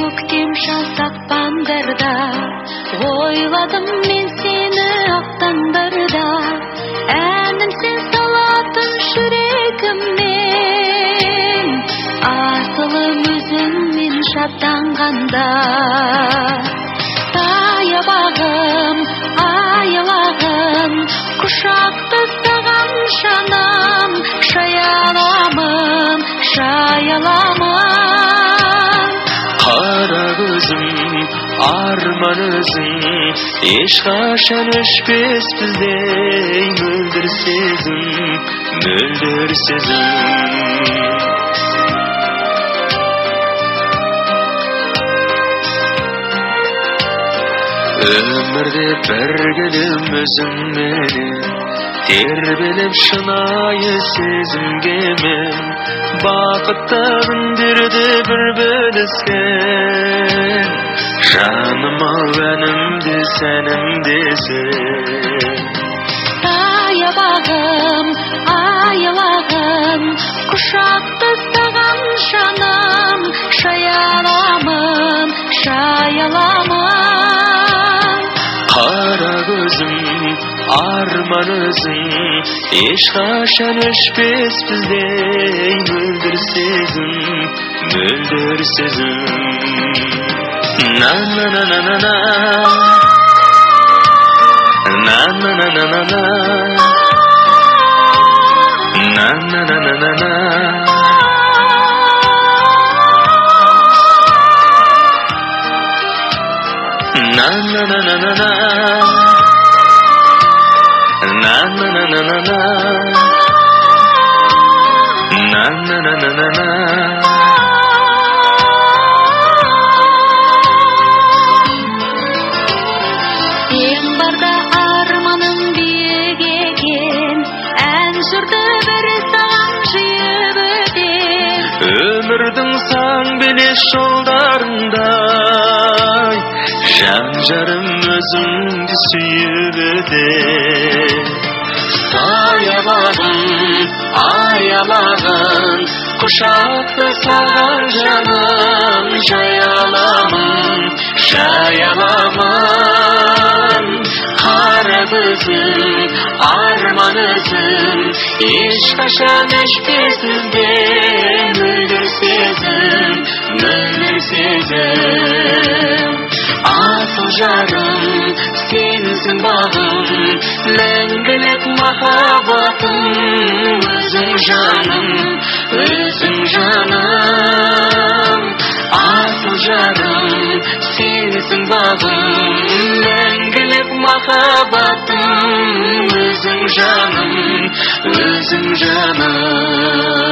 көктем жаз ақпандарда ойладым мен сені ақтандарда әнім сен салатын жүрегіммен. Асылым өзіңмен шаттанғанда. қара көзім арман өзің ешқашан өшпес біздей мөлдір сезім мөлдір сезім өмірде біргелем өзіңменен тербеліп шынайы сезімге мен бақытты күндерді бір бөліскен жаным ау әнімде сәнімде сен саябағым аялағым құшақты саған жаным шаяламын шаяламын қара көзім armanızın İşkaşanış biz bizdey Müldür sizin, müldür sizin Na na na na na na Na na na na na na Na na na na na na Na na na na na na сен барда арманым биік екен ән жырды бір саған жиып өтем өмірдің сан белес жолдарындай жан жарым өзіңді сүйіп өтем Sayamadım, arayamadım Kuşattı sar canım Cayalamam, cayalamam Harabızım, armanızım İş kaşa neşkisizim Müdürsizim, müdürsizim Asıl canım, бағым мәңгілік махаббатым өзің жаным өзің жаным асыл жарым сенсің бағым мәңгілік махаббатым өзің жаным өзің жаным